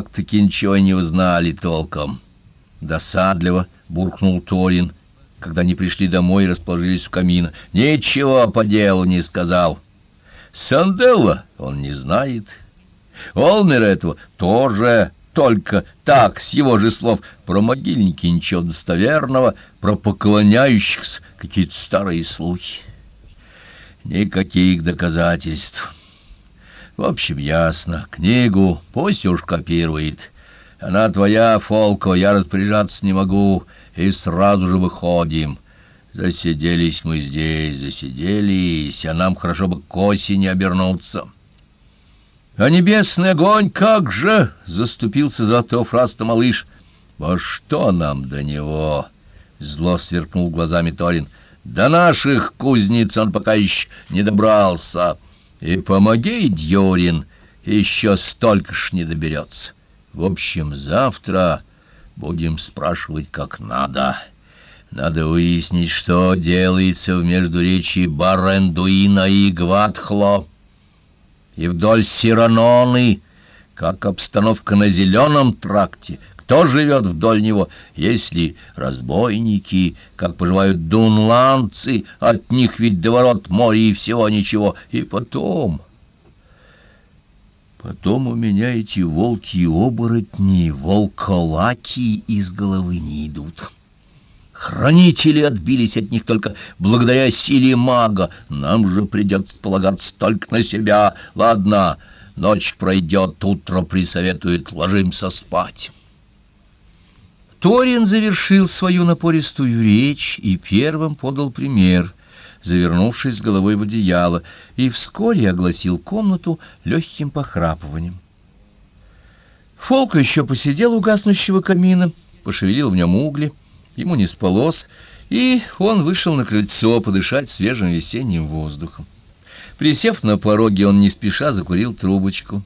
так-таки ничего не узнали толком. Досадливо буркнул Торин, когда они пришли домой и расположились у камина. Ничего по делу не сказал. Санделла он не знает. Олмер этого тоже только так, с его же слов, про могильники ничего достоверного, про поклоняющихся какие-то старые слухи. Никаких доказательств. В общем, ясно. Книгу пусть уж копирует. Она твоя, Фолко, я распоряжаться не могу, и сразу же выходим. Засиделись мы здесь, засиделись, а нам хорошо бы к осени обернуться». «А небесный огонь как же!» — заступился за Теофраста малыш. «А что нам до него?» — зло сверкнул глазами Торин. «До наших кузнец он пока еще не добрался. И помоги, Дьорин, еще столько ж не доберется. В общем, завтра будем спрашивать как надо. Надо выяснить, что делается в междуречии Барендуина и Гватхло» и вдоль Сираноны, как обстановка на зеленом тракте, кто живет вдоль него, если разбойники, как поживают дунландцы, от них ведь до ворот море и всего ничего, и потом... Потом у меня эти волки-оборотни, волколаки из головы не идут». Хранители отбились от них только благодаря силе мага. Нам же придется полагаться только на себя. Ладно, ночь пройдет, утро присоветует, ложимся спать. Торин завершил свою напористую речь и первым подал пример, завернувшись головой в одеяло, и вскоре огласил комнату легким похрапыванием. Фолк еще посидел у гаснущего камина, пошевелил в нем угли, ему не спалось, и он вышел на крыльцо подышать свежим весенним воздухом. Присев на пороге, он не спеша закурил трубочку.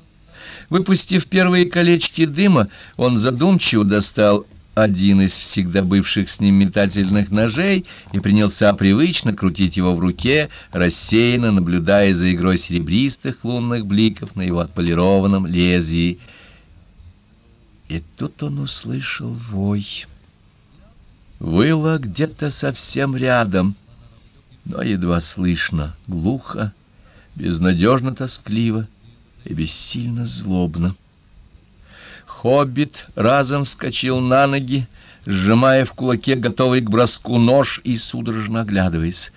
Выпустив первые колечки дыма, он задумчиво достал один из всегда бывших с ним метательных ножей и принялся привычно крутить его в руке, рассеянно наблюдая за игрой серебристых лунных бликов на его отполированном лезвии. И тут он услышал вой. Выло где-то совсем рядом, но едва слышно, глухо, безнадежно тоскливо и бессильно злобно. Хоббит разом вскочил на ноги, сжимая в кулаке готовый к броску нож и судорожно оглядываясь.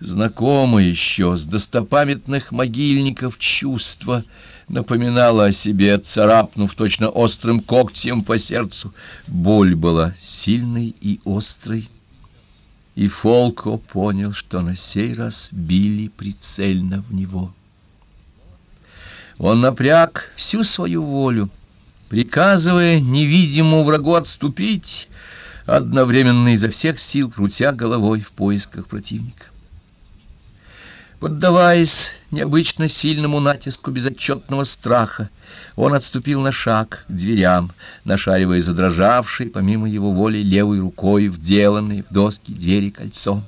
Знакомое еще с достопамятных могильников чувство — напоминала о себе, царапнув точно острым когтем по сердцу. Боль была сильной и острой. И Фолко понял, что на сей раз били прицельно в него. Он напряг всю свою волю, приказывая невидимому врагу отступить, одновременно изо всех сил крутя головой в поисках противника. Поддаваясь необычно сильному натиску безотчетного страха, он отступил на шаг к дверям, нашаривая задрожавшей, помимо его воли, левой рукой вделанной в доски двери кольцо.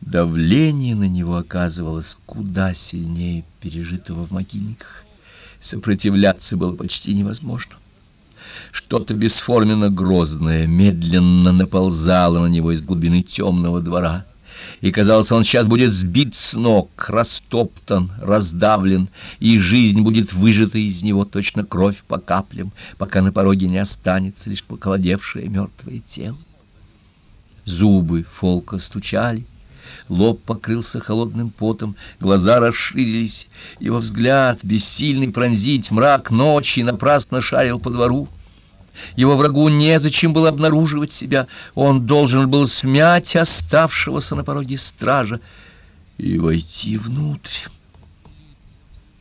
Давление на него оказывалось куда сильнее пережитого в могильниках. Сопротивляться было почти невозможно. Что-то бесформенно грозное медленно наползало на него из глубины темного двора и, казалось, он сейчас будет сбит с ног, растоптан, раздавлен, и жизнь будет выжата из него точно кровь по каплям, пока на пороге не останется лишь поколодевшее мертвое тело. Зубы Фолка стучали, лоб покрылся холодным потом, глаза расширились, его взгляд, бессильный пронзить мрак ночи, напрасно шарил по двору. Его врагу незачем было обнаруживать себя. Он должен был смять оставшегося на пороге стража и войти внутрь.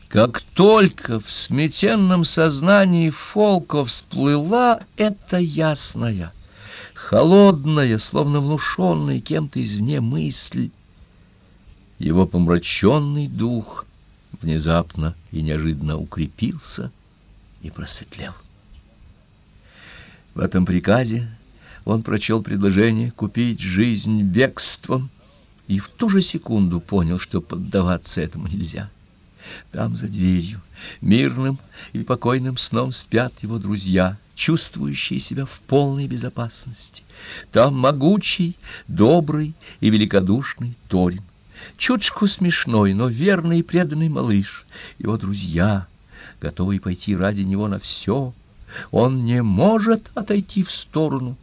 Как только в сметенном сознании Фолко всплыла эта ясная, холодная, словно внушенная кем-то извне мысль, его помраченный дух внезапно и неожиданно укрепился и просветлел. В этом приказе он прочел предложение купить жизнь бегством и в ту же секунду понял, что поддаваться этому нельзя. Там за дверью мирным и покойным сном спят его друзья, чувствующие себя в полной безопасности. Там могучий, добрый и великодушный Торин. Чуточку смешной, но верный и преданный малыш. Его друзья, готовые пойти ради него на все. Он не может отойти в сторону